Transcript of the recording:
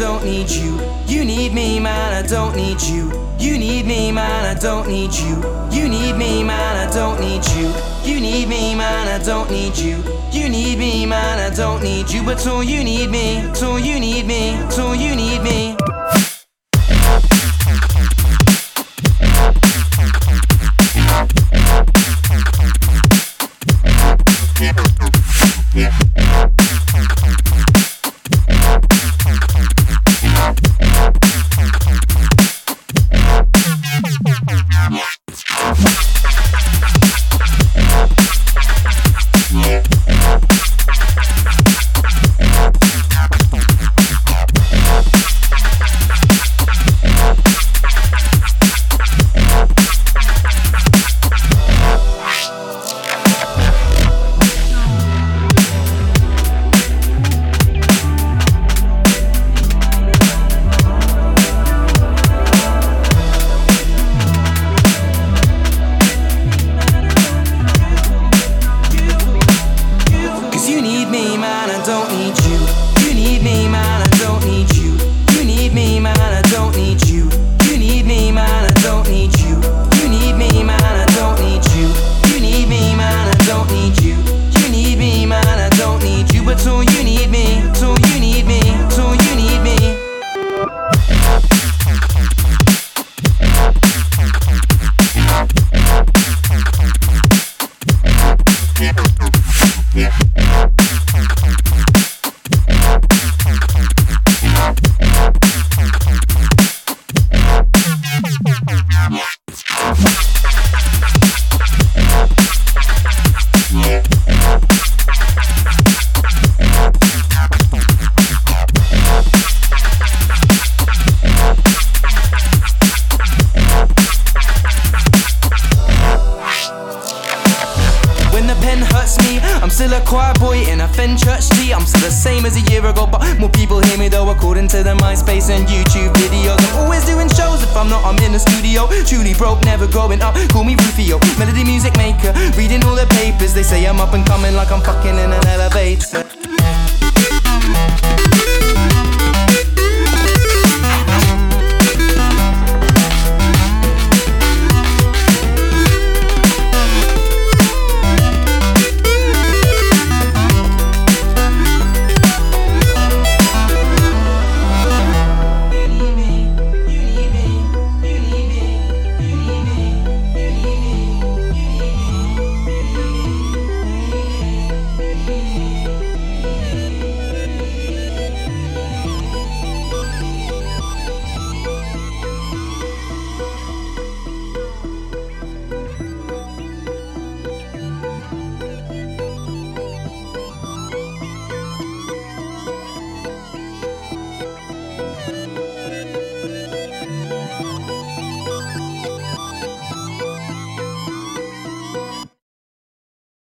don't need you. You need me, man, I don't need you. You need me, man, I don't need you. You need me, man, I don't need you. You need me, man, I don't need you. You need me, man, I don't need you. But all you need me, so all you need me, so pen hurts me, I'm still a choir boy in a Fen church tea. I'm still the same as a year ago, but more people hear me though, according to the MySpace and YouTube videos. I'm always doing shows. If I'm not, I'm in the studio. Truly broke, never growing up. Call me Rufio, melody music maker. Reading all the papers, they say I'm up and coming like I'm fucking in an elevator.